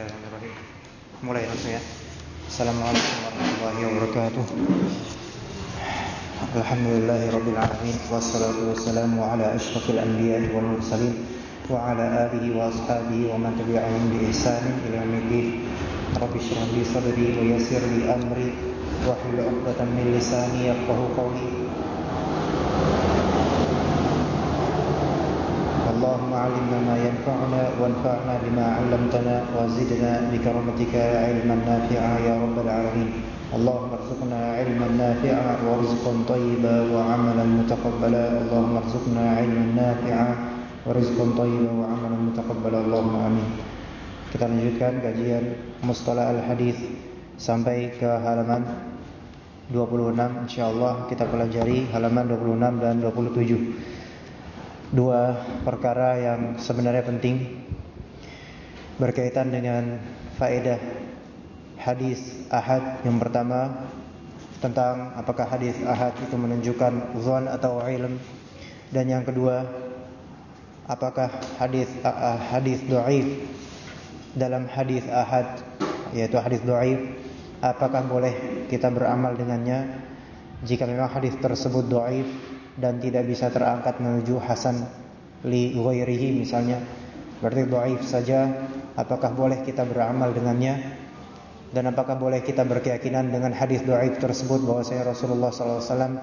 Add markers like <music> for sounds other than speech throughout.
Bismillahirrahmanirrahim. Mulai langsung ya. Assalamualaikum warahmatullahi wabarakatuh. Alhamdulillahirabbil alamin wassalatu wassalamu ala asyrafil anbiya'i wal mursalin wa ala alihi wa ashabihi wa man tabi'ahum bi ihsanin ila yaumiddin. Rabbi shrah li sadri wa yassir li amri wa hlul 'uqdatam min lisani yafqahu qawli. علمنا ما ينفعنا وانفعنا بما علمتنا وزدنا بكرمتك علما نافعا يا رب العالمين اللهم ارزقنا علما نافعا ورزقا طيبا وعملا متقبلا اللهم ارزقنا علما نافعا ورزقا طيبا وعملا متقبلا اللهم امين kita lanjutkan kajian mustalah al-hadis sampai ke halaman 26 insyaallah kita pelajari halaman 26 dan 27 dua perkara yang sebenarnya penting berkaitan dengan faedah hadis ahad yang pertama tentang apakah hadis ahad itu menunjukkan zon atau ilm. Dan yang kedua apakah hadis hadis dhaif dalam hadis ahad yaitu hadis dhaif apakah boleh kita beramal dengannya? Jika memang hadis tersebut dhaif dan tidak bisa terangkat menuju hasan li ghairihi misalnya. Berarti dhaif saja. Apakah boleh kita beramal dengannya? Dan apakah boleh kita berkeyakinan dengan hadis dhaif tersebut bahwa saya Rasulullah wasallam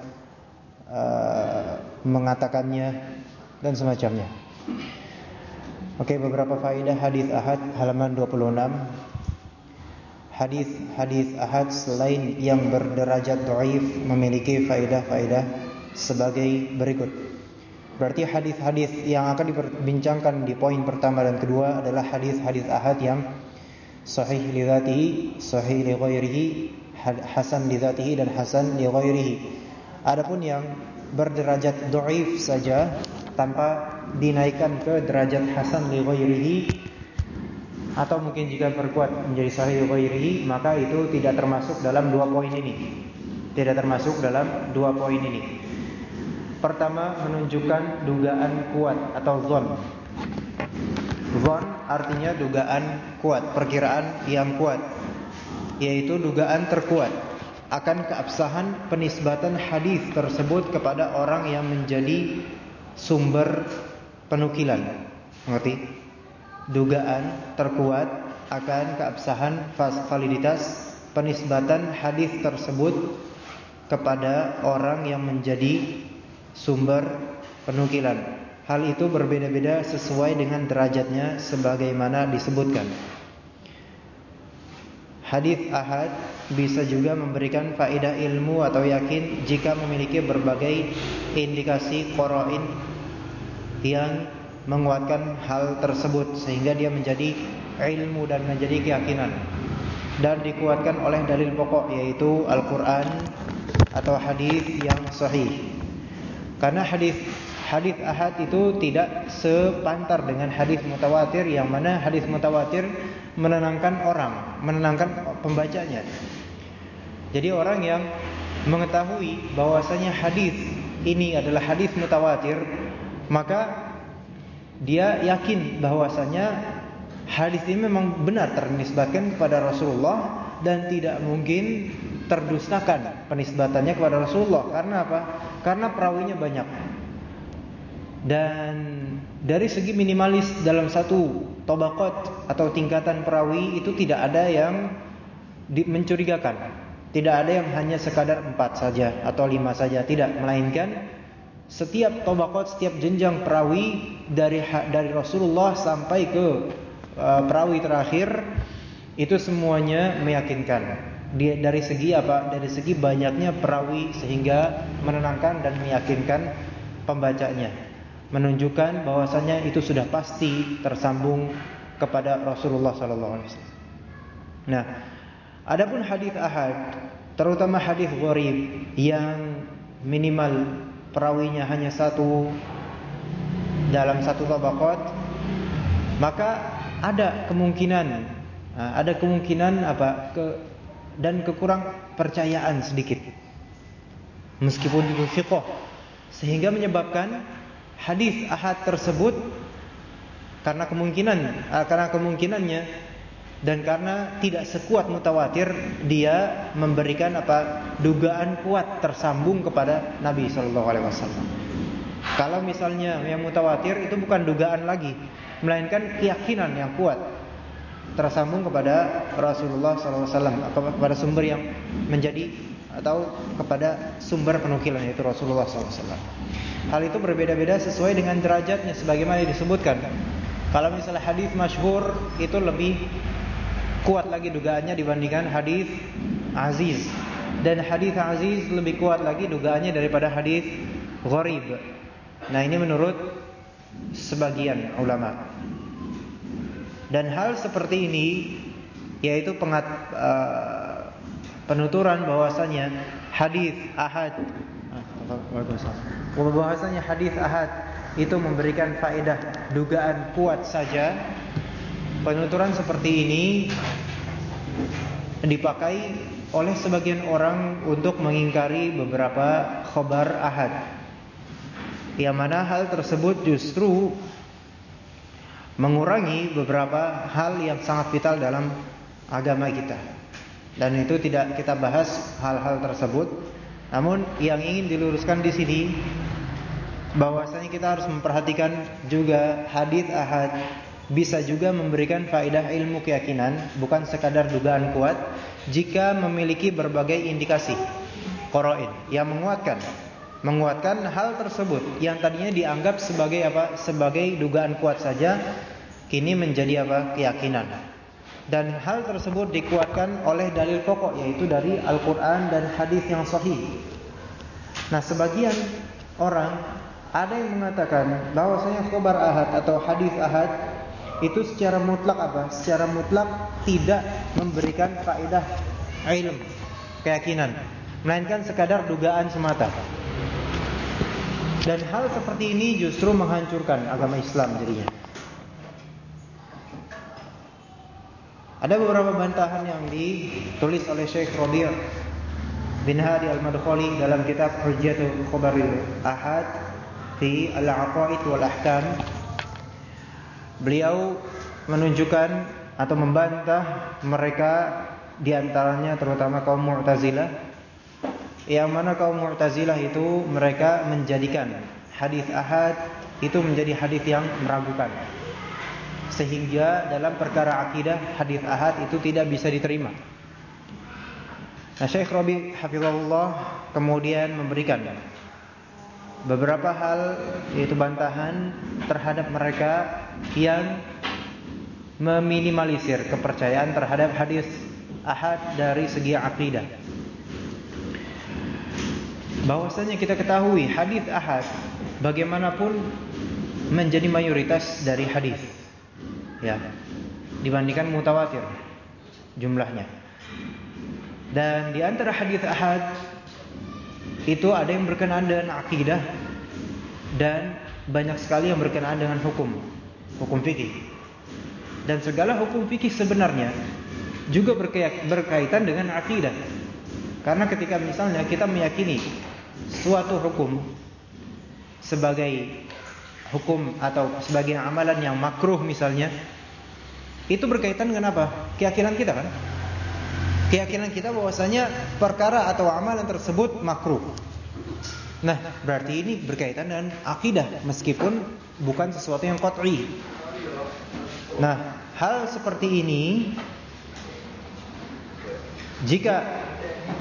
uh, mengatakannya dan semacamnya? Oke beberapa faedah hadis ahad halaman 26 Hadis-hadis ahad selain yang berderajat dhaif memiliki faedah-faedah sebagai berikut. Berarti hadis-hadis yang akan diperbincangkan di poin pertama dan kedua adalah hadis-hadis ahad yang sahih li dzatihi, sahih li ghairihi, hasan li dzatihi dan hasan li ghairihi. Adapun yang berderajat dhaif saja tanpa dinaikkan ke derajat hasan li ghairihi atau mungkin jika berkuat menjadi sahih ghairihi maka itu tidak termasuk dalam dua poin ini. Tidak termasuk dalam dua poin ini. Pertama menunjukkan dugaan kuat atau zon. Zon artinya dugaan kuat, perkiraan yang kuat. Yaitu dugaan terkuat akan keabsahan penisbatan hadis tersebut kepada orang yang menjadi sumber penukilan. Mengerti? Dugaan terkuat akan keabsahan validitas penisbatan hadis tersebut kepada orang yang menjadi sumber penukilan. Hal itu berbeda-beda sesuai dengan derajatnya sebagaimana disebutkan. Hadis ahad bisa juga memberikan faedah ilmu atau yakin jika memiliki berbagai indikasi qarain yang menguatkan hal tersebut sehingga dia menjadi ilmu dan menjadi keyakinan dan dikuatkan oleh dalil pokok yaitu Al-Qur'an atau hadis yang sahih. Karena hadis hadis ahad itu tidak sepantar dengan hadis mutawatir yang mana hadis mutawatir menenangkan orang, menenangkan pembacanya. Jadi orang yang mengetahui bahwasanya hadis ini adalah hadis mutawatir, maka dia yakin bahwasanya hadis ini memang benar ternisbatkan kepada Rasulullah dan tidak mungkin terdustakan penisbatannya kepada Rasulullah. Karena apa? Karena perawinya banyak. Dan dari segi minimalis dalam satu tobakot atau tingkatan perawi itu tidak ada yang mencurigakan. Tidak ada yang hanya sekadar empat saja atau lima saja. Tidak, melainkan setiap tobakot, setiap jenjang perawi dari dari Rasulullah sampai ke uh, perawi terakhir itu semuanya meyakinkan dari segi apa? Dari segi banyaknya perawi sehingga menenangkan dan meyakinkan pembacanya, menunjukkan bahwasanya itu sudah pasti tersambung kepada Rasulullah sallallahu alaihi wasallam. Nah, adapun hadis ahad, terutama hadis gharib yang minimal perawinya hanya satu dalam satu tabaqat, maka ada kemungkinan ada kemungkinan apa dan kekurang percayaan sedikit. Meskipun itu fiqh sehingga menyebabkan hadis ahad tersebut karena kemungkinan ah, karena kemungkinannya dan karena tidak sekuat mutawatir dia memberikan apa dugaan kuat tersambung kepada Nabi Shallallahu Alaihi Wasallam. Kalau misalnya yang mutawatir itu bukan dugaan lagi, melainkan keyakinan yang kuat tersambung kepada Rasulullah SAW kepada sumber yang menjadi atau kepada sumber penukilan yaitu Rasulullah SAW. Hal itu berbeda-beda sesuai dengan derajatnya sebagaimana disebutkan. Kalau misalnya hadis masyhur itu lebih kuat lagi dugaannya dibandingkan hadis aziz dan hadis aziz lebih kuat lagi dugaannya daripada hadis gharib. Nah, ini menurut sebagian ulama. Dan hal seperti ini yaitu pengat, uh, penuturan bahwasanya hadis ahad bahwasanya hadis ahad itu memberikan faedah dugaan kuat saja Penuturan seperti ini dipakai oleh sebagian orang untuk mengingkari beberapa khobar ahad. Yang mana hal tersebut justru mengurangi beberapa hal yang sangat vital dalam agama kita. Dan itu tidak kita bahas hal-hal tersebut. Namun yang ingin diluruskan di sini bahwasanya kita harus memperhatikan juga hadis ahad bisa juga memberikan faedah ilmu keyakinan bukan sekadar dugaan kuat jika memiliki berbagai indikasi qarain yang menguatkan menguatkan hal tersebut yang tadinya dianggap sebagai apa? Sebagai dugaan kuat saja kini menjadi apa? Keyakinan. Dan hal tersebut dikuatkan oleh dalil pokok yaitu dari Al-Qur'an dan hadis yang sahih. Nah sebagian orang ada yang mengatakan bahwasanya khabar ahad atau hadis ahad itu secara mutlak apa? Secara mutlak tidak memberikan faedah ilmu, keyakinan, melainkan sekadar dugaan semata. Dan hal seperti ini justru menghancurkan agama Islam jadinya. Ada beberapa bantahan yang ditulis oleh Syekh Rabi' bin Hadi Al-Madkhali dalam kitab Hujjatul Khabaril Ahad fi Al-Aqaid wal Ahkam Beliau menunjukkan atau membantah mereka di antaranya terutama kaum Mu'tazilah yang mana kaum Mu'tazilah itu mereka menjadikan hadis ahad itu menjadi hadis yang meragukan sehingga dalam perkara akidah hadis ahad itu tidak bisa diterima. Nah, Syekh Rabi kemudian memberikan beberapa hal yaitu bantahan terhadap mereka yang meminimalisir kepercayaan terhadap hadis ahad dari segi akidah. Bahwasanya kita ketahui hadis ahad bagaimanapun menjadi mayoritas dari hadis. Ya. Dibandingkan mutawatir jumlahnya. Dan di antara hadis ahad itu ada yang berkenaan dengan akidah dan banyak sekali yang berkenaan dengan hukum, hukum fikih. Dan segala hukum fikih sebenarnya juga berkaitan dengan akidah. Karena ketika misalnya kita meyakini suatu hukum sebagai hukum atau sebagai amalan yang makruh misalnya, itu berkaitan dengan apa? Keyakinan kita kan? keyakinan kita bahwasanya perkara atau amalan tersebut makruh. Nah, berarti ini berkaitan dengan akidah meskipun bukan sesuatu yang qat'i. Nah, hal seperti ini jika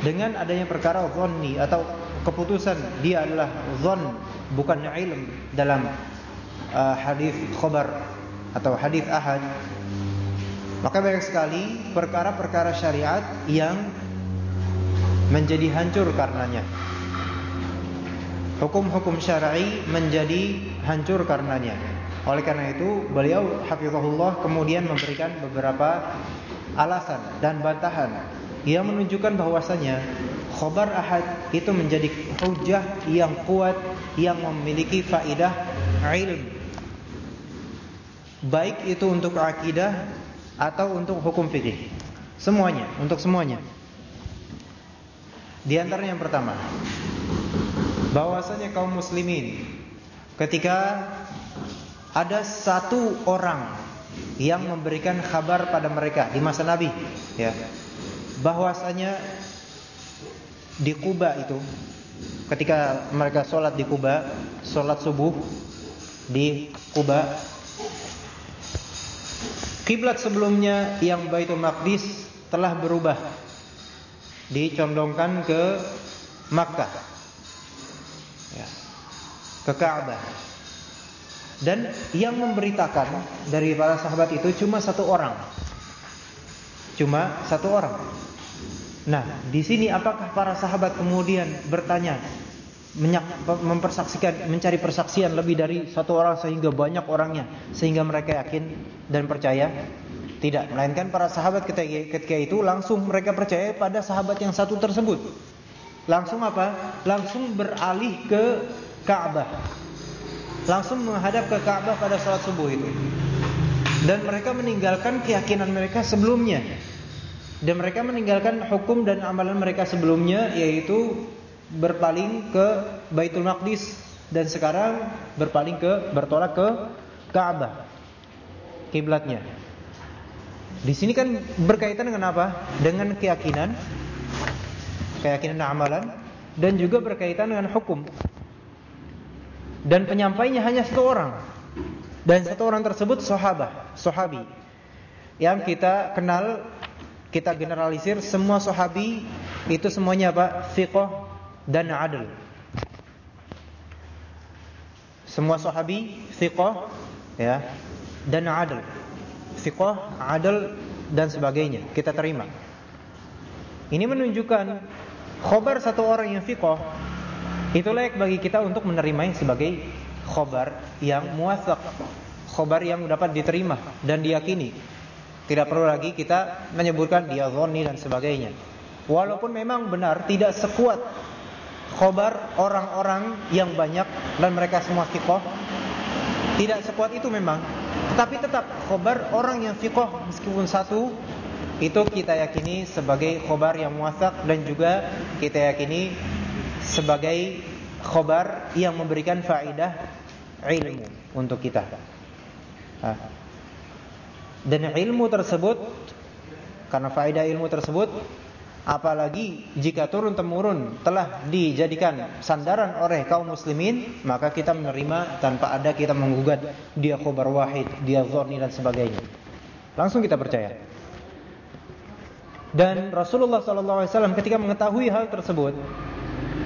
dengan adanya perkara dhanni atau keputusan dia adalah dhann bukan ilm dalam uh, hadis khabar atau hadis ahad maka banyak sekali perkara-perkara syariat yang menjadi hancur karenanya. Hukum-hukum syar'i menjadi hancur karenanya. Oleh karena itu, beliau hafizahullah kemudian memberikan beberapa alasan dan bantahan yang menunjukkan bahwasanya khobar ahad itu menjadi hujah yang kuat yang memiliki faidah ilm baik itu untuk akidah atau untuk hukum fikih. Semuanya, untuk semuanya. Di antaranya yang pertama, bahwasanya kaum muslimin ketika ada satu orang yang memberikan kabar pada mereka di masa Nabi ya bahwasanya di Kuba itu. Ketika mereka sholat di Kuba sholat subuh di Kuba. Kiblat sebelumnya yang Baitul Maqdis telah berubah. Dicondongkan ke Makkah. Ya, ke Ka'bah. Dan yang memberitakan dari para sahabat itu cuma satu orang. Cuma satu orang Nah, di sini apakah para sahabat kemudian bertanya, mempersaksikan, mencari persaksian lebih dari satu orang sehingga banyak orangnya, sehingga mereka yakin dan percaya? Tidak, melainkan para sahabat ketika, itu langsung mereka percaya pada sahabat yang satu tersebut. Langsung apa? Langsung beralih ke Ka'bah. Langsung menghadap ke Ka'bah pada salat subuh itu. Dan mereka meninggalkan keyakinan mereka sebelumnya dan mereka meninggalkan hukum dan amalan mereka sebelumnya yaitu berpaling ke Baitul Maqdis dan sekarang berpaling ke bertolak ke Ka'bah kiblatnya. Di sini kan berkaitan dengan apa? Dengan keyakinan, keyakinan amalan dan juga berkaitan dengan hukum. Dan penyampainya hanya satu orang. Dan satu orang tersebut sahabat, sahabi. Yang kita kenal kita generalisir semua sahabi itu semuanya apa? Fiqh dan adil. Semua sahabi fiqh ya dan adil. Fiqh, adil dan sebagainya kita terima. Ini menunjukkan khobar satu orang yang fiqh itu layak bagi kita untuk menerimanya sebagai khobar yang muasaq, khobar yang dapat diterima dan diyakini tidak perlu lagi kita menyebutkan dia zonni dan sebagainya. Walaupun memang benar tidak sekuat khobar orang-orang yang banyak dan mereka semua fikoh. Tidak sekuat itu memang. Tetapi tetap khobar orang yang fikoh meskipun satu itu kita yakini sebagai khobar yang muasak dan juga kita yakini sebagai khobar yang memberikan faidah ilmu untuk kita. Nah. Dan ilmu tersebut karena faedah ilmu tersebut apalagi jika turun temurun telah dijadikan sandaran oleh kaum muslimin maka kita menerima tanpa ada kita menggugat dia khobar wahid dia zorni dan sebagainya. Langsung kita percaya. Dan Rasulullah SAW ketika mengetahui hal tersebut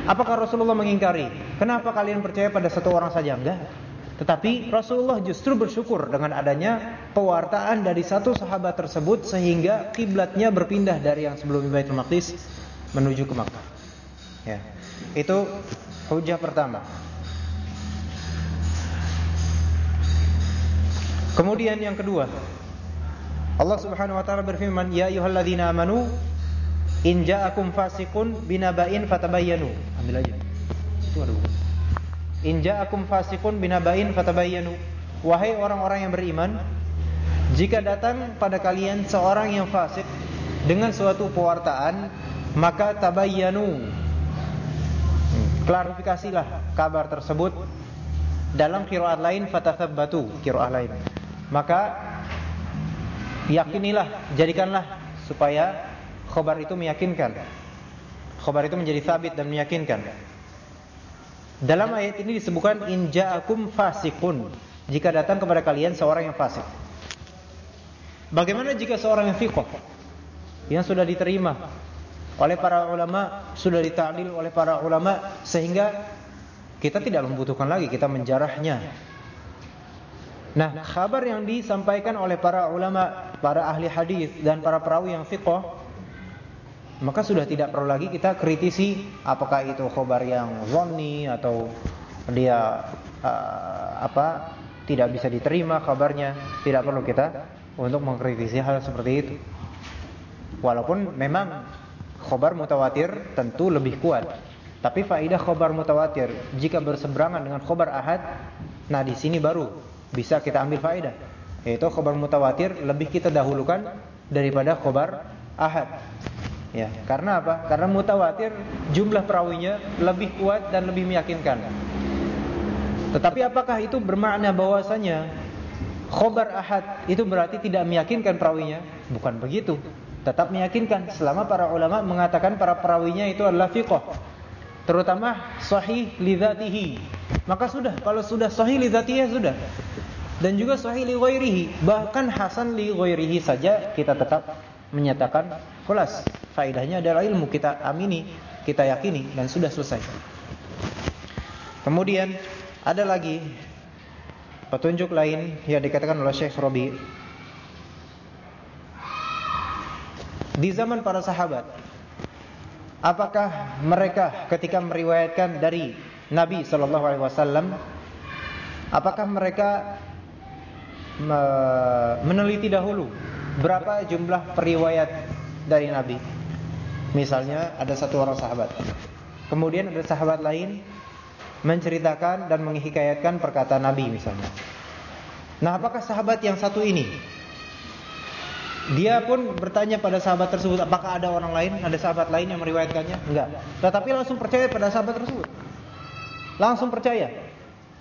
apakah Rasulullah mengingkari? Kenapa kalian percaya pada satu orang saja? Enggak tetapi Rasulullah justru bersyukur dengan adanya pewartaan dari satu sahabat tersebut sehingga kiblatnya berpindah dari yang sebelum Baitul Maqdis menuju ke Makkah. Ya. Itu hujah pertama. Kemudian yang kedua, Allah Subhanahu wa taala berfirman, "Ya ayyuhalladzina amanu in ja'akum fasiqun binaba'in fatabayyanu." Ambil aja. Itu ada buku. In ja'akum fasiqun binabain fatabayyanu. Wahai orang-orang yang beriman, jika datang pada kalian seorang yang fasik dengan suatu pewartaan, maka tabayyanu. Klarifikasilah kabar tersebut dalam qiraat lain fatathabbatu, qiraat lain. Maka yakinilah, jadikanlah supaya khabar itu meyakinkan. Khabar itu menjadi sabit dan meyakinkan. Dalam ayat ini disebutkan in ja'akum fasiqun. Jika datang kepada kalian seorang yang fasik. Bagaimana jika seorang yang fiqh yang sudah diterima oleh para ulama, sudah ditaklil oleh para ulama sehingga kita tidak membutuhkan lagi kita menjarahnya. Nah, kabar yang disampaikan oleh para ulama, para ahli hadis dan para perawi yang fiqh maka sudah tidak perlu lagi kita kritisi apakah itu khobar yang zonni atau dia uh, apa tidak bisa diterima kabarnya tidak perlu kita untuk mengkritisi hal seperti itu. Walaupun memang khobar mutawatir tentu lebih kuat. Tapi faidah khobar mutawatir jika berseberangan dengan khobar ahad nah di sini baru bisa kita ambil faidah. Yaitu khobar mutawatir lebih kita dahulukan daripada khobar ahad Ya, karena apa? Karena mutawatir jumlah perawinya lebih kuat dan lebih meyakinkan. Tetapi apakah itu bermakna bahwasanya khobar ahad itu berarti tidak meyakinkan perawinya? Bukan begitu. Tetap meyakinkan selama para ulama mengatakan para perawinya itu adalah fiqh. Terutama sahih lidzatihi. Maka sudah, kalau sudah sahih lidzatihi sudah. Dan juga sahih li ghairihi, bahkan hasan li ghairihi saja kita tetap menyatakan kelas. Faidahnya adalah ilmu kita amini, kita yakini dan sudah selesai. Kemudian ada lagi Petunjuk lain yang dikatakan oleh Syekh Robi Di zaman para sahabat Apakah mereka ketika meriwayatkan dari Nabi Sallallahu Alaihi Wasallam Apakah mereka meneliti dahulu Berapa jumlah periwayat dari Nabi Misalnya ada satu orang sahabat Kemudian ada sahabat lain menceritakan dan menghikayatkan perkataan Nabi misalnya. Nah, apakah sahabat yang satu ini dia pun bertanya pada sahabat tersebut, apakah ada orang lain, ada sahabat lain yang meriwayatkannya? Enggak. Tetapi langsung percaya pada sahabat tersebut. Langsung percaya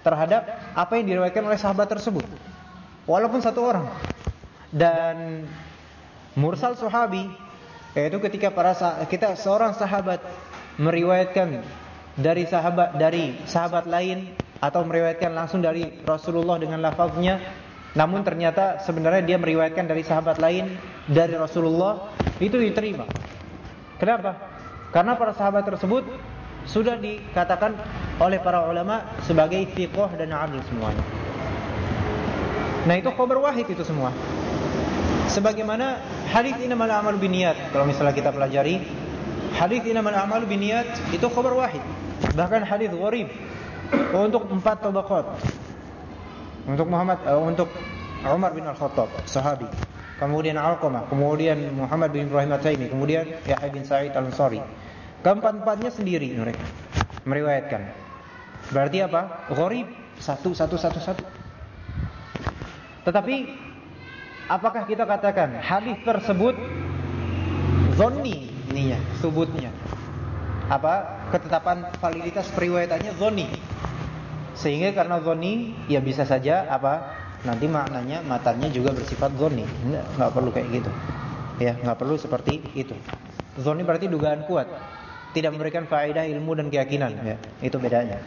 terhadap apa yang diriwayatkan oleh sahabat tersebut. Walaupun satu orang. Dan mursal sahabi yaitu ketika para kita seorang sahabat meriwayatkan dari sahabat dari sahabat lain atau meriwayatkan langsung dari Rasulullah dengan lafaznya namun ternyata sebenarnya dia meriwayatkan dari sahabat lain dari Rasulullah itu diterima. Kenapa? Karena para sahabat tersebut sudah dikatakan oleh para ulama sebagai fiqh dan adil semuanya. Nah, itu khabar wahid itu semua. Sebagaimana hadis innamal a'malu binniyat kalau misalnya kita pelajari hadis innamal a'malu binniyat itu khabar wahid. Bahkan hadis gharib untuk empat tabaqat. Untuk Muhammad uh, untuk Umar bin Al-Khattab, sahabi. Kemudian Al-Qamah, kemudian Muhammad bin Ibrahim At-Taimi, kemudian Yahya bin Sa'id Al-Ansari. Keempat-empatnya sendiri mereka meriwayatkan. Berarti apa? Gharib satu satu satu satu. Tetapi apakah kita katakan hadis tersebut zonni ininya, subutnya? apa ketetapan validitas periwayatannya zoni. Sehingga karena zoni ya bisa saja apa nanti maknanya matanya juga bersifat zoni. Enggak, enggak perlu kayak gitu. Ya, enggak perlu seperti itu. Zoni berarti dugaan kuat. Tidak memberikan faedah ilmu dan keyakinan ya. Itu bedanya.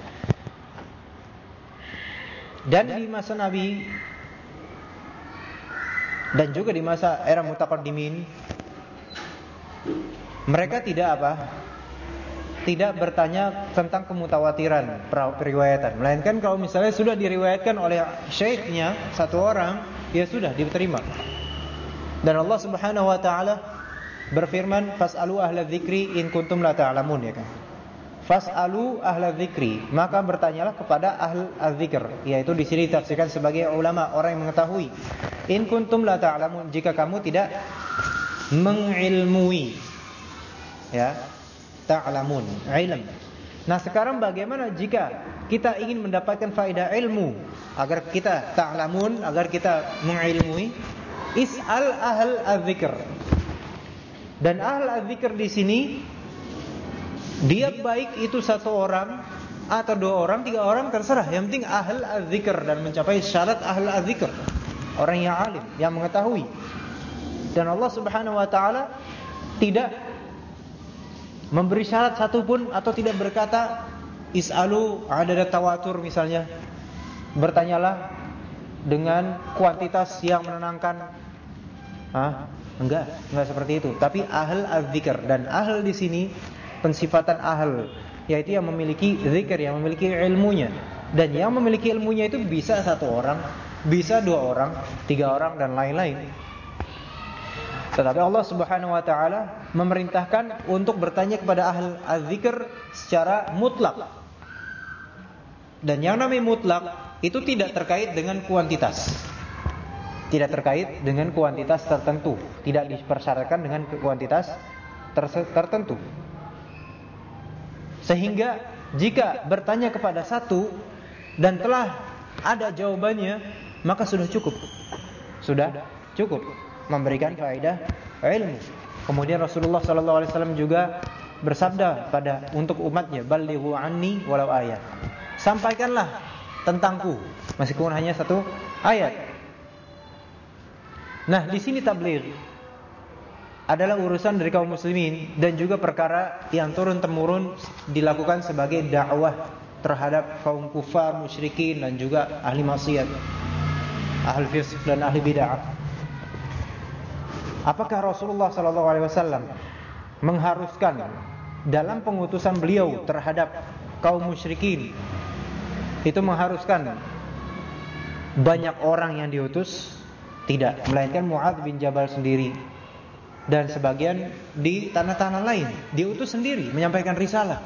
Dan di masa Nabi dan juga di masa era mutaqaddimin mereka tidak apa? tidak bertanya tentang kemutawatiran periwayatan melainkan kalau misalnya sudah diriwayatkan oleh syekhnya satu orang ya sudah diterima dan Allah Subhanahu wa taala berfirman fasalu ahla dzikri in kuntum la ta'lamun ya kan fasalu ahla dzikri maka bertanyalah kepada ahl az-zikr yaitu di sini ditafsirkan sebagai ulama orang yang mengetahui in kuntum la ta'lamun jika kamu tidak mengilmui ya ta'lamun, ilm. Nah, sekarang bagaimana jika kita ingin mendapatkan faedah ilmu agar kita ta'lamun, agar kita mengilmui? Is'al ahl az-zikr. Dan ahl az-zikr di sini dia baik itu satu orang atau dua orang, tiga orang terserah. Yang penting ahl az-zikr dan mencapai syarat ahl az-zikr. Orang yang alim, yang mengetahui. Dan Allah Subhanahu wa taala tidak memberi syarat satupun atau tidak berkata is'alu ada tawatur misalnya bertanyalah dengan kuantitas yang menenangkan ah enggak enggak seperti itu tapi ahl az-zikr dan ahl di sini pensifatan ahl yaitu yang memiliki zikir yang memiliki ilmunya dan yang memiliki ilmunya itu bisa satu orang bisa dua orang tiga orang dan lain-lain tetapi Allah Subhanahu wa taala memerintahkan untuk bertanya kepada ahli az-zikr secara mutlak. Dan yang namanya mutlak itu tidak terkait dengan kuantitas. Tidak terkait dengan kuantitas tertentu, tidak dipersyaratkan dengan kuantitas tertentu. Sehingga jika bertanya kepada satu dan telah ada jawabannya, maka sudah cukup. Sudah cukup memberikan faedah ilmu. Kemudian Rasulullah wasallam juga bersabda pada untuk umatnya, "Ballighu anni walau ayat." Sampaikanlah tentangku meskipun hanya satu ayat. Nah, di sini tabligh adalah urusan dari kaum muslimin dan juga perkara yang turun temurun dilakukan sebagai dakwah terhadap kaum kufar, musyrikin dan juga ahli maksiat, ahli fisq dan ahli bid'ah. Apakah Rasulullah sallallahu alaihi wasallam mengharuskan dalam pengutusan beliau terhadap kaum musyrikin itu mengharuskan banyak orang yang diutus? Tidak, melainkan Muadz bin Jabal sendiri dan sebagian di tanah-tanah lain diutus sendiri menyampaikan risalah.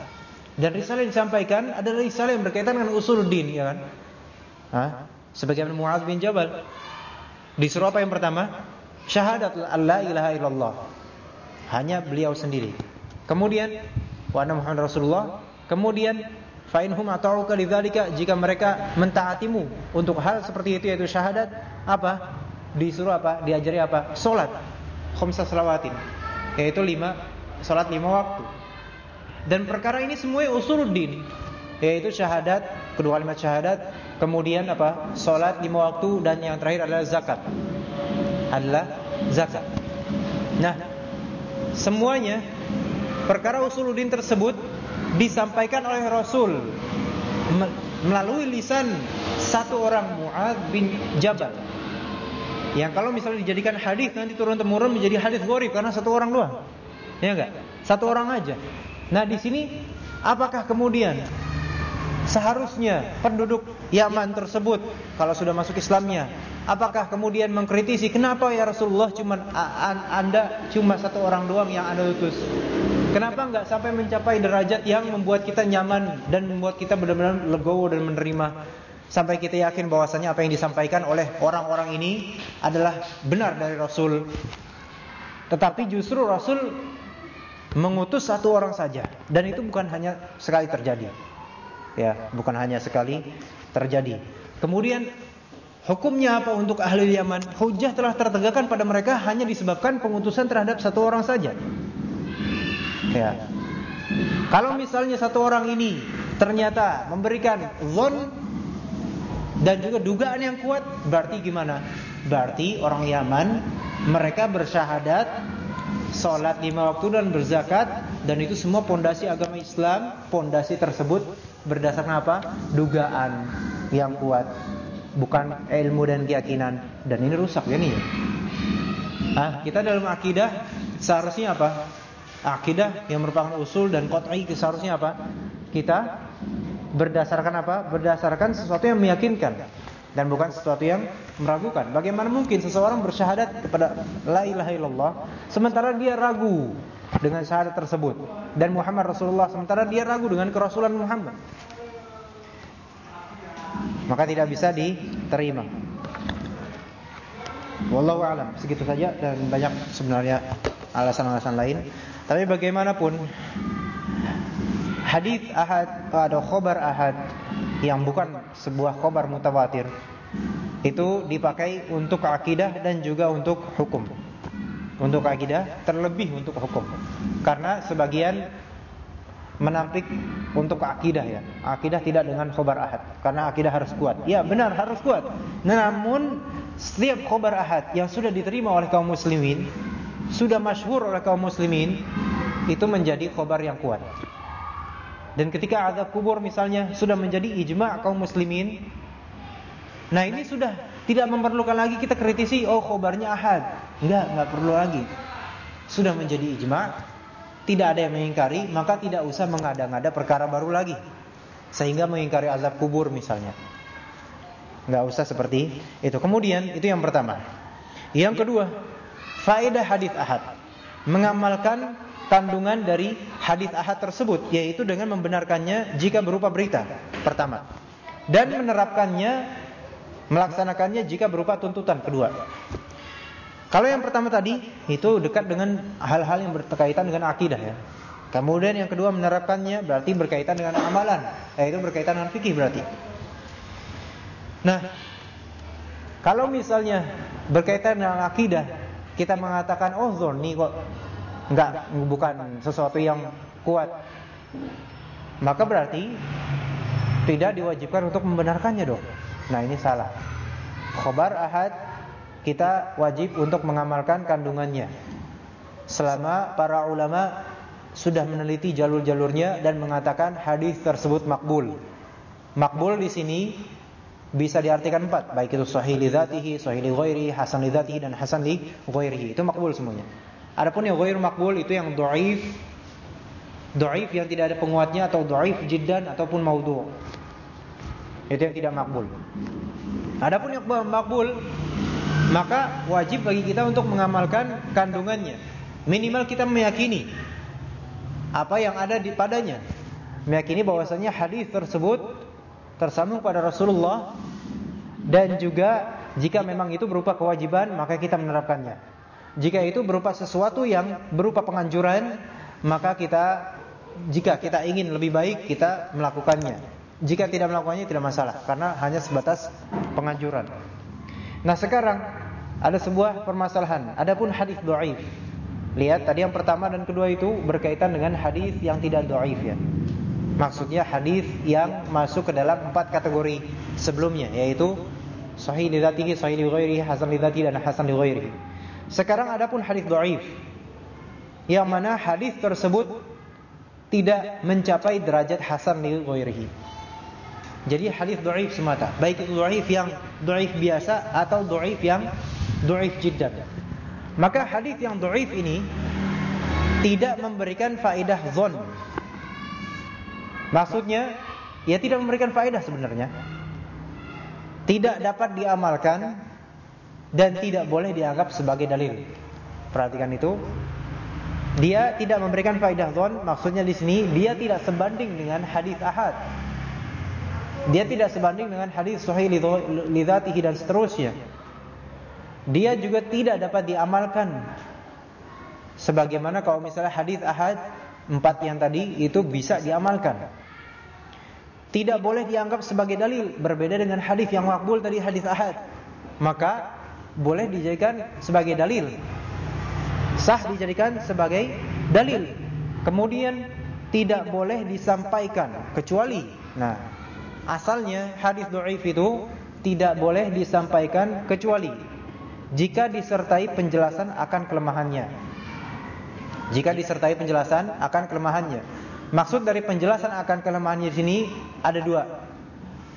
Dan risalah yang disampaikan adalah risalah yang berkaitan dengan usuluddin, ya kan? Hah? Sebagian Muadz bin Jabal disuruh apa yang pertama? Syahadat la ilaha illallah. Hanya beliau sendiri. Kemudian wa anna Muhammad Rasulullah. Kemudian fa inhum ata'uka lidzalika jika mereka mentaatimu untuk hal seperti itu yaitu syahadat apa? disuruh apa? Diajari apa? Salat. Khamsah salawatin. Yaitu lima salat lima waktu. Dan perkara ini semuanya usuluddin, yaitu syahadat, kedua kalimat syahadat, kemudian apa? Salat lima waktu dan yang terakhir adalah zakat. Adalah zakat. Nah, semuanya perkara usuluddin tersebut disampaikan oleh Rasul melalui lisan satu orang Muad bin Jabal yang kalau misalnya dijadikan hadis nanti turun temurun menjadi hadis gharib karena satu orang doang. Ya enggak? Satu orang aja. Nah, di sini apakah kemudian seharusnya penduduk Yaman tersebut kalau sudah masuk Islamnya apakah kemudian mengkritisi kenapa ya Rasulullah cuma Anda cuma satu orang doang yang Anda utus? Kenapa enggak sampai mencapai derajat yang membuat kita nyaman dan membuat kita benar-benar legowo dan menerima sampai kita yakin bahwasanya apa yang disampaikan oleh orang-orang ini adalah benar dari Rasul. Tetapi justru Rasul mengutus satu orang saja dan itu bukan hanya sekali terjadi. Ya, bukan hanya sekali terjadi. Kemudian hukumnya apa untuk ahli Yaman? Hujah telah tertegakkan pada mereka hanya disebabkan pengutusan terhadap satu orang saja. Ya. Kalau misalnya satu orang ini ternyata memberikan zon dan juga dugaan yang kuat berarti gimana? Berarti orang Yaman mereka bersyahadat, sholat lima waktu dan berzakat dan itu semua pondasi agama Islam. Pondasi tersebut berdasarkan apa? Dugaan yang kuat, bukan ilmu dan keyakinan. Dan ini rusak ya nih. Ah, kita dalam akidah seharusnya apa? Akidah yang merupakan usul dan qat'i seharusnya apa? Kita berdasarkan apa? Berdasarkan sesuatu yang meyakinkan dan bukan sesuatu yang meragukan. Bagaimana mungkin seseorang bersyahadat kepada la ilaha illallah sementara dia ragu dengan syahadat tersebut dan Muhammad Rasulullah sementara dia ragu dengan kerasulan Muhammad? Maka tidak bisa diterima. Wallahu alam. Segitu saja dan banyak sebenarnya alasan-alasan lain. Tapi bagaimanapun hadis ahad atau khobar ahad yang bukan sebuah khobar mutawatir itu dipakai untuk akidah dan juga untuk hukum. Untuk akidah terlebih untuk hukum. Karena sebagian menampik untuk akidah ya. Akidah tidak dengan khobar ahad karena akidah harus kuat. Ya, benar harus kuat. Namun setiap khobar ahad yang sudah diterima oleh kaum muslimin, sudah masyhur oleh kaum muslimin, itu menjadi khobar yang kuat. Dan ketika azab kubur misalnya sudah menjadi ijma' kaum muslimin, nah ini sudah tidak memerlukan lagi kita kritisi oh khobarnya ahad. Enggak, enggak perlu lagi. Sudah menjadi ijma', tidak ada yang mengingkari, maka tidak usah mengada-ngada perkara baru lagi. Sehingga mengingkari azab kubur misalnya. Enggak usah seperti itu. Kemudian itu yang pertama. Yang kedua, faedah hadis ahad. Mengamalkan kandungan dari hadis ahad tersebut yaitu dengan membenarkannya jika berupa berita pertama dan menerapkannya melaksanakannya jika berupa tuntutan kedua. Kalau yang pertama tadi itu dekat dengan hal-hal yang berkaitan dengan akidah ya. Kemudian yang kedua menerapkannya berarti berkaitan dengan amalan, yaitu berkaitan dengan fikih berarti. Nah, kalau misalnya berkaitan dengan akidah, kita mengatakan oh zoni kok Enggak, bukan sesuatu yang kuat. Maka berarti tidak diwajibkan untuk membenarkannya dong. Nah, ini salah. Khobar ahad kita wajib untuk mengamalkan kandungannya. Selama para ulama sudah meneliti jalur-jalurnya dan mengatakan hadis tersebut makbul. Makbul di sini bisa diartikan empat, baik itu sahih li dzatihi, sahih li hasan li dan hasan li ghairihi. Itu makbul semuanya. Adapun yang ghair makbul itu yang dhaif. Dhaif yang tidak ada penguatnya atau dhaif jiddan ataupun maudhu'. Itu yang tidak makbul. Adapun yang makbul maka wajib bagi kita untuk mengamalkan kandungannya. Minimal kita meyakini apa yang ada di padanya. Meyakini bahwasanya hadis tersebut tersambung pada Rasulullah dan juga jika memang itu berupa kewajiban maka kita menerapkannya. Jika itu berupa sesuatu yang berupa penganjuran maka kita jika kita ingin lebih baik kita melakukannya. Jika tidak melakukannya tidak masalah karena hanya sebatas penganjuran. Nah sekarang ada sebuah permasalahan. Adapun hadis dhaif. Lihat tadi yang pertama dan kedua itu berkaitan dengan hadis yang tidak dhaif ya. Maksudnya hadis yang masuk ke dalam empat kategori sebelumnya yaitu sahih li dzatihi, sahih li hasan li dzatihi dan hasan li. Sekarang adapun hadis dhaif yang mana hadis tersebut tidak mencapai derajat hasan li ghairihi. Jadi hadis dhaif semata, baik itu dhaif yang dhaif biasa atau dhaif yang dhaif jiddan. Maka hadis yang dhaif ini tidak memberikan faedah zon. Maksudnya, ya tidak memberikan faedah sebenarnya. Tidak dapat diamalkan dan tidak boleh dianggap sebagai dalil. Perhatikan itu. Dia tidak memberikan faedah zon, maksudnya di sini dia tidak sebanding dengan hadis ahad. Dia tidak sebanding dengan hadis sahih li dzatihi dan seterusnya. Dia juga tidak dapat diamalkan. Sebagaimana kalau misalnya hadis ahad empat yang tadi itu bisa diamalkan. Tidak boleh dianggap sebagai dalil berbeda dengan hadis yang makbul tadi hadis ahad. Maka boleh dijadikan sebagai dalil. Sah dijadikan sebagai dalil. Kemudian tidak boleh disampaikan kecuali nah Asalnya hadis dhaif itu tidak boleh disampaikan kecuali jika disertai penjelasan akan kelemahannya. Jika disertai penjelasan akan kelemahannya. Maksud dari penjelasan akan kelemahannya di sini ada dua.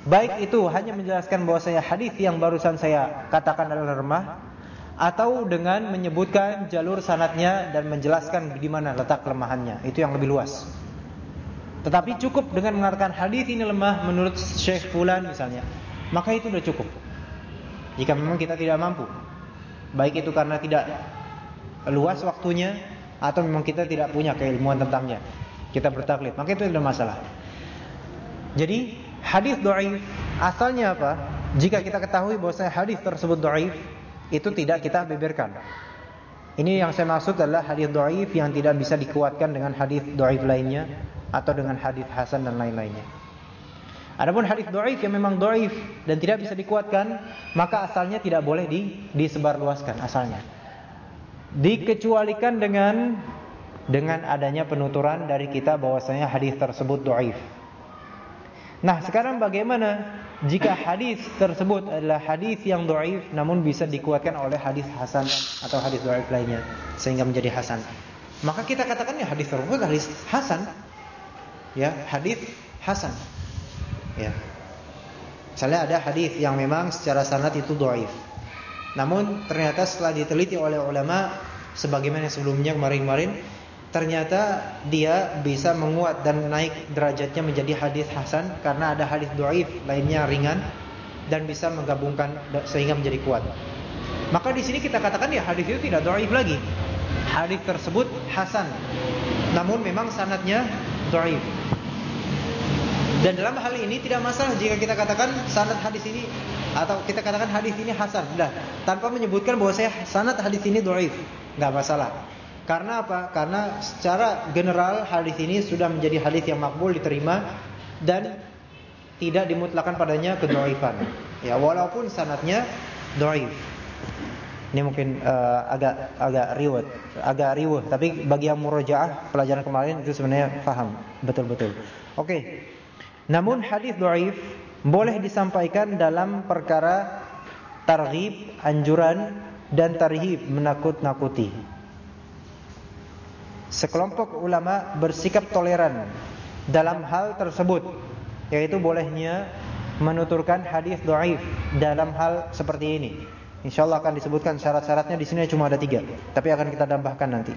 Baik itu hanya menjelaskan bahwa saya hadis yang barusan saya katakan adalah lemah atau dengan menyebutkan jalur sanatnya dan menjelaskan di mana letak kelemahannya. Itu yang lebih luas. Tetapi cukup dengan mengatakan hadis ini lemah menurut Syekh Fulan misalnya, maka itu sudah cukup. Jika memang kita tidak mampu, baik itu karena tidak luas waktunya atau memang kita tidak punya keilmuan tentangnya, kita bertaklid, maka itu tidak masalah. Jadi hadis dhaif asalnya apa? Jika kita ketahui bahwa hadis tersebut dhaif, itu tidak kita beberkan. Ini yang saya maksud adalah hadis dhaif yang tidak bisa dikuatkan dengan hadis dhaif lainnya atau dengan hadis hasan dan lain-lainnya. Adapun hadis dhaif yang memang dhaif dan tidak bisa dikuatkan, maka asalnya tidak boleh di, disebarluaskan asalnya. Dikecualikan dengan dengan adanya penuturan dari kita bahwasanya hadis tersebut dhaif. Nah, sekarang bagaimana jika hadis tersebut adalah hadis yang dhaif namun bisa dikuatkan oleh hadis hasan atau hadis dhaif lainnya sehingga menjadi hasan? Maka kita katakan ya hadis tersebut hadis hasan. Ya hadis hasan. Ya. Misalnya ada hadis yang memang secara sanad itu dhaif namun ternyata setelah diteliti oleh ulama sebagaimana sebelumnya kemarin-kemarin ternyata dia bisa menguat dan naik derajatnya menjadi hadis hasan karena ada hadis dhaif lainnya ringan dan bisa menggabungkan sehingga menjadi kuat. Maka di sini kita katakan ya hadis itu tidak dhaif lagi. Hadis tersebut hasan. Namun memang sanatnya dhaif. Dan dalam hal ini tidak masalah jika kita katakan sanad hadis ini atau kita katakan hadis ini hasan, dah tanpa menyebutkan bahwa saya sanad hadis ini dhaif, enggak masalah. Karena apa? Karena secara general hadis ini sudah menjadi hadis yang makbul diterima dan tidak dimutlakan padanya kedhaifan. Ya, walaupun sanadnya dhaif. Ini mungkin uh, agak agak riwet, agak riweh, tapi bagi yang murojaah pelajaran kemarin itu sebenarnya paham betul-betul. Oke. Okay. Namun hadis dhaif boleh disampaikan dalam perkara targhib anjuran dan tarhib menakut-nakuti. Sekelompok ulama bersikap toleran dalam hal tersebut, yaitu bolehnya menuturkan hadis dhaif dalam hal seperti ini. Insyaallah akan disebutkan syarat-syaratnya di sini cuma ada tiga, tapi akan kita tambahkan nanti.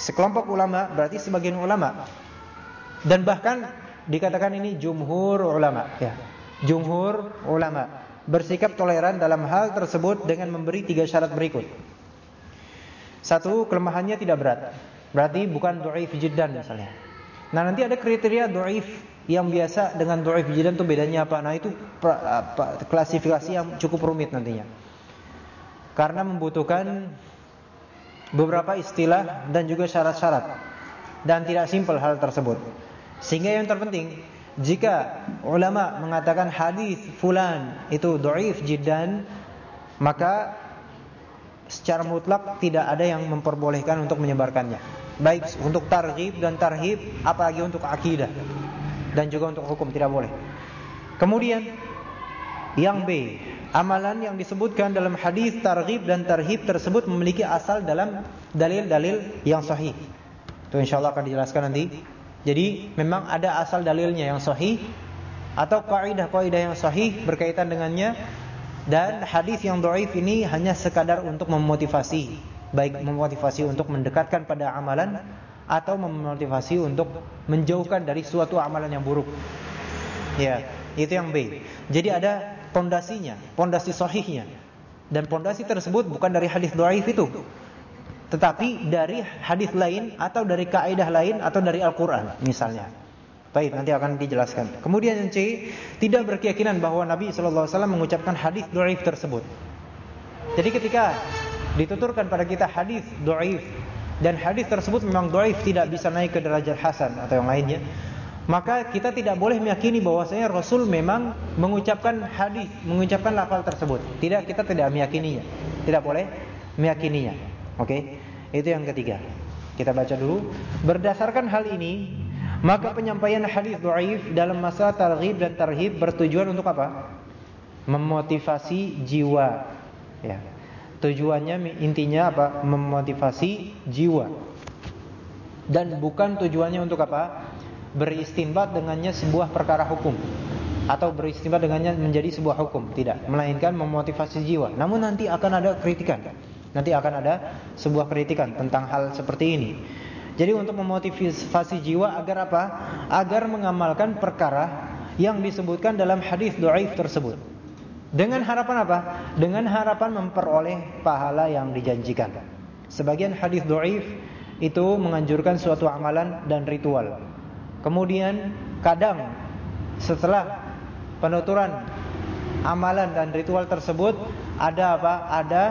Sekelompok ulama berarti sebagian ulama dan bahkan dikatakan ini jumhur ulama ya. Jumhur ulama bersikap toleran dalam hal tersebut dengan memberi tiga syarat berikut. Satu, kelemahannya tidak berat. Berarti bukan dhaif jiddan misalnya. Nah, nanti ada kriteria dhaif yang biasa dengan dhaif jiddan itu bedanya apa? Nah, itu klasifikasi yang cukup rumit nantinya. Karena membutuhkan beberapa istilah dan juga syarat-syarat dan tidak simpel hal tersebut. Sehingga yang terpenting, jika ulama mengatakan hadis fulan itu dhaif jiddan, maka secara mutlak tidak ada yang memperbolehkan untuk menyebarkannya baik untuk targhib dan tarhib apalagi untuk akidah dan juga untuk hukum tidak boleh. Kemudian yang B, amalan yang disebutkan dalam hadis targhib dan tarhib tersebut memiliki asal dalam dalil-dalil yang sahih. Itu insyaallah akan dijelaskan nanti. Jadi memang ada asal dalilnya yang sahih atau kaidah-kaidah yang sahih berkaitan dengannya dan hadis yang dhaif ini hanya sekadar untuk memotivasi baik memotivasi untuk mendekatkan pada amalan atau memotivasi untuk menjauhkan dari suatu amalan yang buruk. Ya, itu yang B. Jadi ada pondasinya, pondasi sahihnya. Dan pondasi tersebut bukan dari hadis dhaif itu. Tetapi dari hadis lain atau dari kaidah lain atau dari Al-Qur'an misalnya. Baik, nanti akan dijelaskan. Kemudian yang C, tidak berkeyakinan bahwa Nabi sallallahu alaihi wasallam mengucapkan hadis dhaif tersebut. Jadi ketika dituturkan pada kita hadis doif dan hadis tersebut memang doif tidak bisa naik ke derajat hasan atau yang lainnya maka kita tidak boleh meyakini bahwasanya Rasul memang mengucapkan hadis, mengucapkan lafal tersebut. Tidak, kita tidak meyakininya. Tidak boleh meyakininya. Oke? Okay? Itu yang ketiga. Kita baca dulu. Berdasarkan hal ini, maka penyampaian hadis dhaif dalam masa targhib dan tarhib bertujuan untuk apa? Memotivasi jiwa. Ya. Tujuannya intinya apa? Memotivasi jiwa. Dan bukan tujuannya untuk apa? Beristimbat dengannya sebuah perkara hukum atau beristimbat dengannya menjadi sebuah hukum, tidak, melainkan memotivasi jiwa. Namun nanti akan ada kritikan. Nanti akan ada sebuah kritikan tentang hal seperti ini. Jadi untuk memotivasi jiwa agar apa? Agar mengamalkan perkara yang disebutkan dalam hadis dhaif tersebut. Dengan harapan apa? Dengan harapan memperoleh pahala yang dijanjikan. Sebagian hadis dhaif itu menganjurkan suatu amalan dan ritual. Kemudian kadang setelah penuturan amalan dan ritual tersebut ada apa? Ada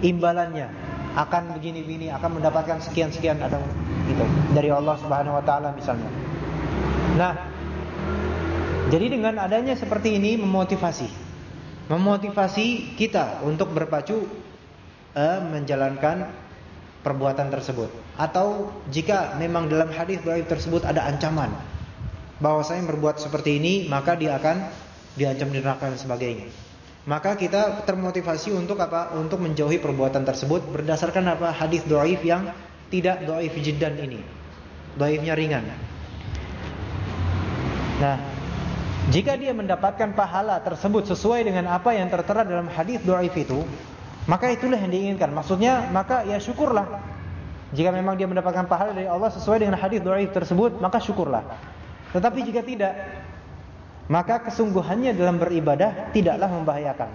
imbalannya. Akan begini-begini, akan mendapatkan sekian-sekian ada gitu dari Allah Subhanahu wa taala misalnya. Nah, jadi dengan adanya seperti ini memotivasi memotivasi kita untuk berpacu uh, menjalankan perbuatan tersebut. Atau jika memang dalam hadis dhaif tersebut ada ancaman bahwa saya berbuat seperti ini maka dia akan diancam di neraka dan sebagainya. Maka kita termotivasi untuk apa? Untuk menjauhi perbuatan tersebut berdasarkan apa? Hadis dhaif yang tidak dhaif jiddan ini. Dhaifnya ringan. Nah, jika dia mendapatkan pahala tersebut sesuai dengan apa yang tertera dalam hadis dhaif itu, maka itulah yang diinginkan. Maksudnya, maka ya syukurlah. Jika memang dia mendapatkan pahala dari Allah sesuai dengan hadis dhaif tersebut, maka syukurlah. Tetapi jika tidak, maka kesungguhannya dalam beribadah tidaklah membahayakan.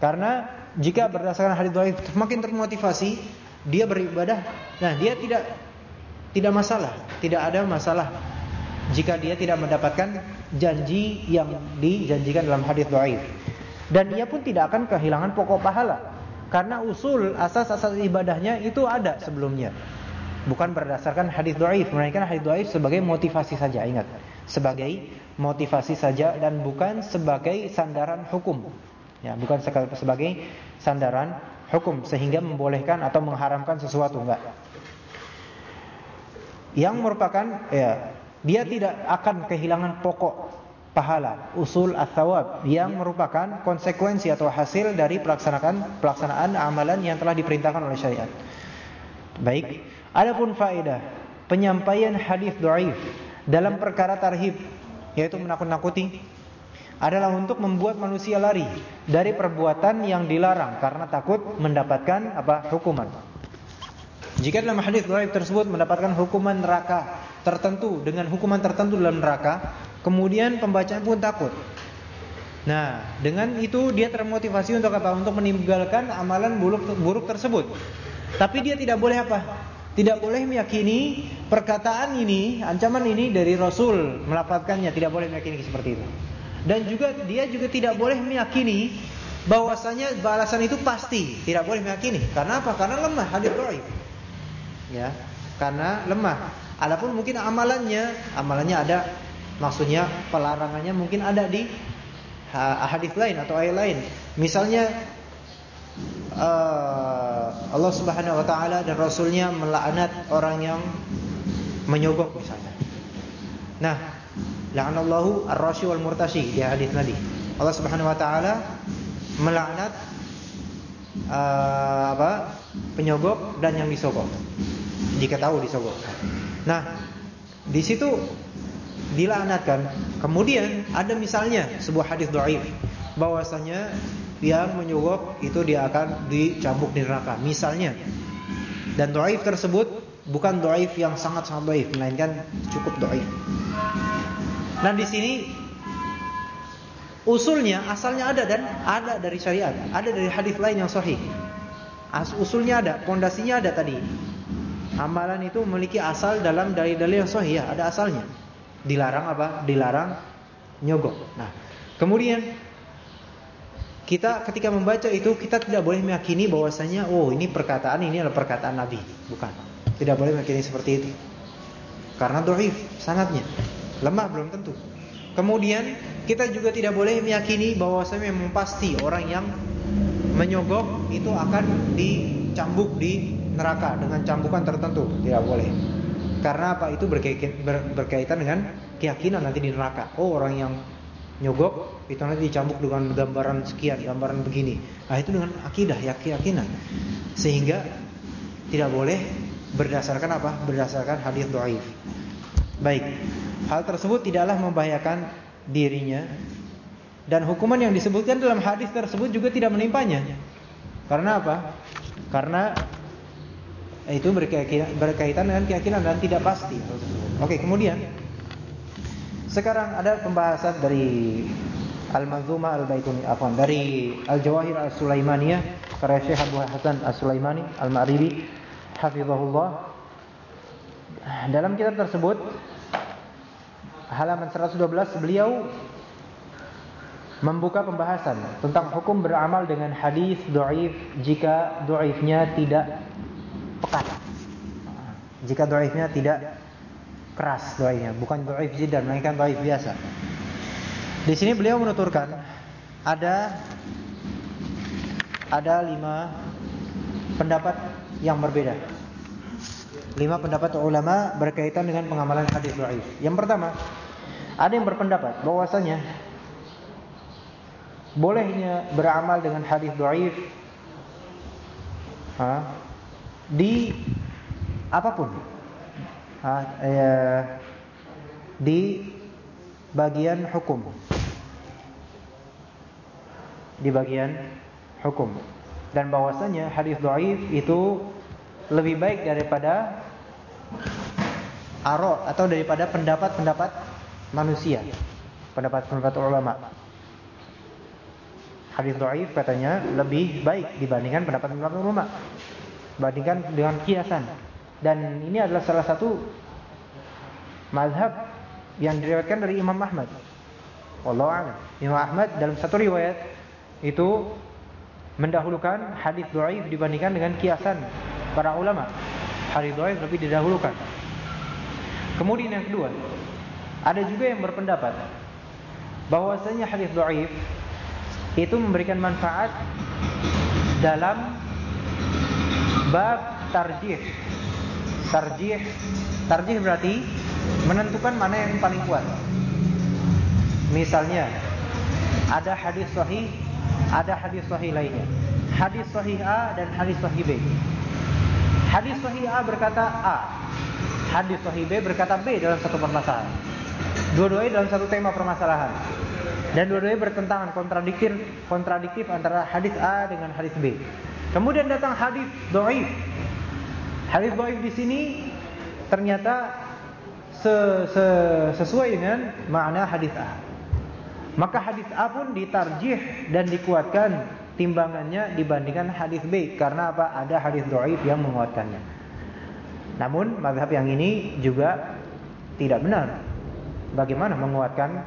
Karena jika berdasarkan hadis dhaif semakin termotivasi, dia beribadah, nah dia tidak tidak masalah, tidak ada masalah jika dia tidak mendapatkan janji yang dijanjikan dalam hadis dhaif. Dan ia pun tidak akan kehilangan pokok pahala karena usul asas-asas ibadahnya itu ada sebelumnya. Bukan berdasarkan hadis dhaif, melainkan hadis dhaif sebagai motivasi saja, ingat. Sebagai motivasi saja dan bukan sebagai sandaran hukum. Ya, bukan sebagai sandaran hukum sehingga membolehkan atau mengharamkan sesuatu enggak. Yang merupakan ya dia tidak akan kehilangan pokok pahala, usul ats-tsawab yang merupakan konsekuensi atau hasil dari pelaksanaan pelaksanaan amalan yang telah diperintahkan oleh syariat. Baik, adapun faedah penyampaian hadis dhaif dalam perkara tarhib yaitu menakut-nakuti adalah untuk membuat manusia lari dari perbuatan yang dilarang karena takut mendapatkan apa hukuman. Jika dalam hadis dhaif tersebut mendapatkan hukuman neraka tertentu dengan hukuman tertentu dalam neraka, Kemudian pembacaan pun takut. Nah, dengan itu dia termotivasi untuk apa? Untuk meninggalkan amalan buruk, buruk tersebut. Tapi dia tidak boleh apa? Tidak boleh meyakini perkataan ini, ancaman ini dari Rasul melafalkannya, tidak boleh meyakini seperti itu. Dan juga dia juga tidak boleh meyakini bahwasanya balasan itu pasti, tidak boleh meyakini. Karena apa? Karena lemah hadis dhaif. Ya, karena lemah. Adapun mungkin amalannya, amalannya ada Maksudnya pelarangannya mungkin ada di hadis lain atau ayat lain. Misalnya uh, Allah Subhanahu wa taala dan rasulnya melaknat orang yang menyogok misalnya. Nah, la'anallahu ar-rashi wal murtashi di hadis Nabi. Allah Subhanahu wa taala melaknat uh, apa? penyogok dan yang disogok. Jika tahu disogok. Nah, di situ dilaknatkan. Kemudian ada misalnya sebuah hadis dhaif bahwasanya yang menyogok itu dia akan dicambuk di neraka. Misalnya. Dan dhaif tersebut bukan dhaif yang sangat-sangat dhaif, melainkan cukup dhaif. Nah, di sini usulnya asalnya ada dan ada dari syariat, ada dari hadis lain yang sahih. As usulnya ada, pondasinya ada tadi. Amalan itu memiliki asal dalam dalil-dalil yang sahih, ada asalnya. Dilarang apa? Dilarang nyogok. Nah, kemudian kita ketika membaca itu kita tidak boleh meyakini bahwasanya oh ini perkataan ini adalah perkataan Nabi, bukan. Tidak boleh meyakini seperti itu. Karena dhaif sanatnya. Lemah belum tentu. Kemudian kita juga tidak boleh meyakini bahwasanya memang pasti orang yang menyogok itu akan dicambuk di neraka dengan cambukan tertentu. Tidak boleh. Karena apa? Itu berkaitan dengan keyakinan nanti di neraka. Oh, orang yang nyogok itu nanti dicambuk dengan gambaran sekian, gambaran begini. Nah, itu dengan akidah, ya keyakinan. Sehingga tidak boleh berdasarkan apa? Berdasarkan hadis dhaif. Baik. Hal tersebut tidaklah membahayakan dirinya dan hukuman yang disebutkan dalam hadis tersebut juga tidak menimpanya. Karena apa? Karena itu berkaitan dengan keyakinan dan tidak pasti. Oke, kemudian sekarang ada pembahasan dari Al-Manzumah Al-Baituni afwan dari Al-Jawahir Al-Sulaimaniyah karya Syekh Abu Hasan Al-Sulaimani Al-Ma'ribi hafizahullah. Dalam kitab tersebut halaman 112 beliau membuka pembahasan tentang hukum beramal dengan hadis dhaif jika dhaifnya tidak pekat. Jika dhaifnya tidak keras dhaifnya, bukan dhaif jiddan, melainkan dhaif biasa. Di sini beliau menuturkan ada ada lima pendapat yang berbeda. Lima pendapat ulama berkaitan dengan pengamalan hadis dhaif. Yang pertama, ada yang berpendapat bahwasanya bolehnya beramal dengan hadis dhaif di apa pun. Eh, di bagian hukum. Di bagian hukum. Dan bahwasanya hadis dhaif itu lebih baik daripada aro atau daripada pendapat-pendapat manusia. Pendapat-pendapat ulama. Hadis dhaif katanya lebih baik dibandingkan pendapat-pendapat ulama bandingkan dengan kiasan. Dan ini adalah salah satu mazhab yang diriwayatkan dari Imam Ahmad. Wallahu a'lam. Imam Ahmad dalam satu riwayat itu mendahulukan hadis dhaif dibandingkan dengan kiasan para ulama. Hadis dhaif lebih didahulukan. Kemudian yang kedua, ada juga yang berpendapat bahwasanya hadis dhaif itu memberikan manfaat dalam Bab tarjih. Tarjih, tarjih berarti menentukan mana yang paling kuat. Misalnya ada hadis sahih, ada hadis sahih lainnya. Hadis sahih A dan hadis sahih B. Hadis sahih A berkata A. Hadis sahih B berkata B dalam satu permasalahan. Dua-duanya dalam satu tema permasalahan. Dan dua-duanya bertentangan kontradiktif kontradiktif antara hadis A dengan hadis B. Kemudian datang hadis dhaif. Hadis dhaif di sini ternyata sesuai dengan makna hadis A. Maka hadis A pun ditarjih dan dikuatkan timbangannya dibandingkan hadis B karena apa? Ada hadis dhaif yang menguatkannya. Namun mazhab yang ini juga tidak benar. Bagaimana menguatkan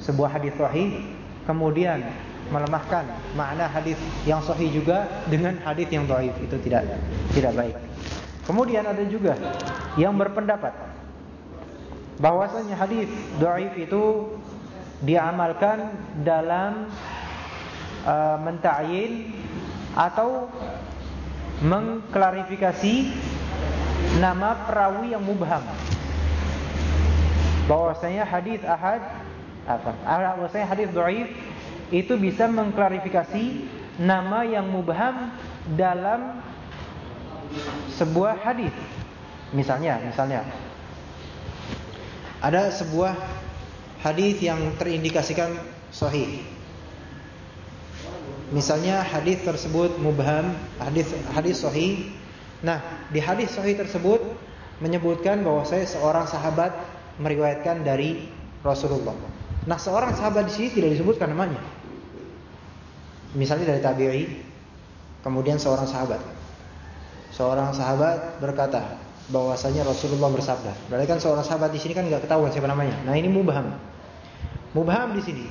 sebuah hadis sahih kemudian melemahkan makna hadis yang sahih juga dengan hadis yang dhaif itu tidak tidak baik. Kemudian ada juga yang berpendapat bahwasanya hadis dhaif itu diamalkan dalam uh, menta'yin atau mengklarifikasi nama perawi yang mubham. Bahwasanya hadis ahad apa? Bahwasanya hadis dhaif itu bisa mengklarifikasi nama yang mubham dalam sebuah hadis. Misalnya, misalnya ada sebuah hadis yang terindikasikan sahih. Misalnya hadis tersebut mubham, hadis hadis sahih. Nah, di hadis sahih tersebut menyebutkan bahwa saya seorang sahabat meriwayatkan dari Rasulullah. Nah, seorang sahabat di sini tidak disebutkan namanya. Misalnya dari tabi'i, kemudian seorang sahabat. Seorang sahabat berkata, bahwasanya Rasulullah bersabda. Berarti kan seorang sahabat di sini kan nggak ketahuan siapa namanya. Nah, ini mubham. Mubham di sini.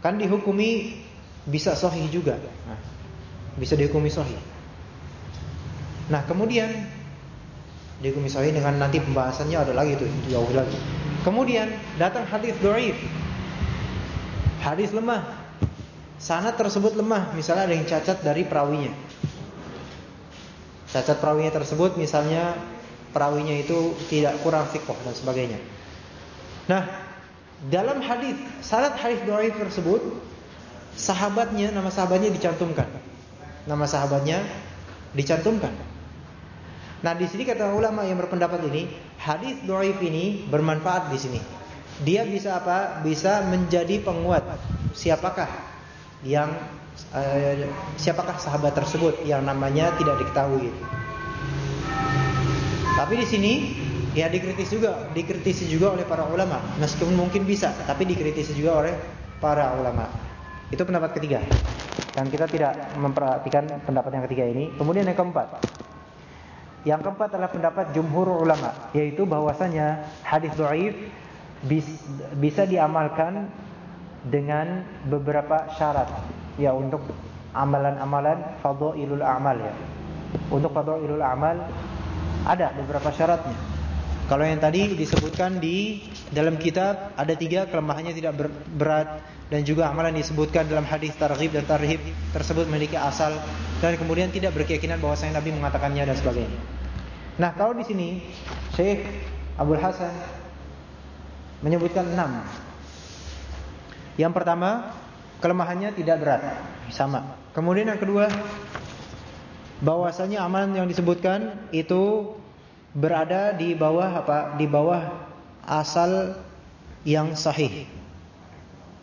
Kan dihukumi bisa sahih juga. Nah, bisa dihukumi sahih. Nah, kemudian dihukumi sahih dengan nanti pembahasannya ada lagi itu jauh lagi. Kemudian datang hadis dhaif. Hadis lemah. Sanad tersebut lemah, misalnya ada yang cacat dari perawinya. Cacat perawinya tersebut misalnya perawinya itu tidak kurang fikoh dan sebagainya. Nah, dalam hadis syarat hadis dhaif tersebut sahabatnya nama sahabatnya dicantumkan. Nama sahabatnya dicantumkan. Nah, di sini kata ulama yang berpendapat ini, hadis dhaif ini bermanfaat di sini. Dia bisa apa? Bisa menjadi penguat siapakah yang uh, siapakah sahabat tersebut yang namanya tidak diketahui. Tapi di sini ya dikritis juga, dikritisi juga oleh para ulama. Meskipun mungkin bisa, tapi dikritisi juga oleh para ulama. Itu pendapat ketiga. Dan kita tidak memperhatikan pendapat yang ketiga ini. Kemudian yang keempat. Yang keempat adalah pendapat jumhur ulama, yaitu bahwasanya hadis dhaif bisa diamalkan dengan beberapa syarat ya untuk amalan-amalan fadhailul a'mal ya. Untuk fadhailul a'mal ada beberapa syaratnya. Kalau yang tadi disebutkan di dalam kitab ada tiga kelemahannya tidak berat dan juga amalan disebutkan dalam hadis targhib dan tarhib tersebut memiliki asal dan kemudian tidak berkeyakinan bahwa saya Nabi mengatakannya dan sebagainya. Nah, kalau di sini Syekh Abdul Hasan menyebutkan enam. Yang pertama, kelemahannya tidak berat, sama. Kemudian yang kedua, bahwasanya amalan yang disebutkan itu berada di bawah apa? Di bawah asal yang sahih.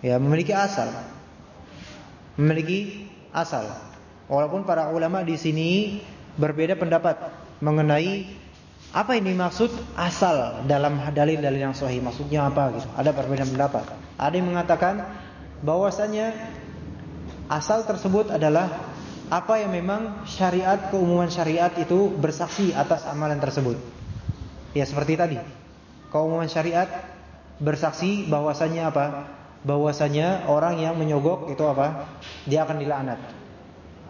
Ya, memiliki asal. Memiliki asal. Walaupun para ulama di sini berbeda pendapat mengenai apa ini maksud asal dalam dalil-dalil yang sahih. Maksudnya apa gitu. Ada perbedaan pendapat. Ada yang mengatakan bahwasanya asal tersebut adalah apa yang memang syariat keumuman syariat itu bersaksi atas amalan tersebut. Ya seperti tadi. Keumuman syariat bersaksi bahwasanya apa? Bahwasanya orang yang menyogok itu apa? Dia akan dilaknat.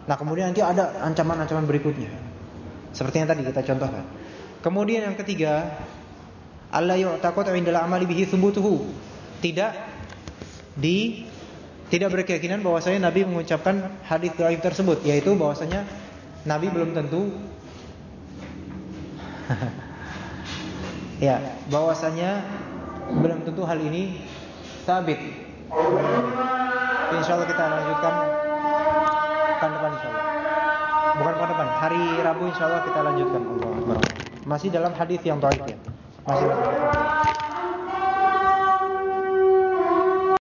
Nah, kemudian nanti ada ancaman-ancaman berikutnya. Seperti yang tadi kita contohkan. Kemudian yang ketiga, Allah yu'taqad 'indal amali bihi thubutuhu. Tidak di tidak berkeyakinan bahwasanya Nabi mengucapkan hadis dhaif tersebut, yaitu bahwasanya Nabi belum tentu <laughs> ya, bahwasanya belum tentu hal ini sabit. Insya Allah kita lanjutkan pekan depan insya Allah. Bukan pekan depan, hari Rabu insya Allah kita lanjutkan. Allah Masih dalam hadis yang baik ya. Masih dalam hadis.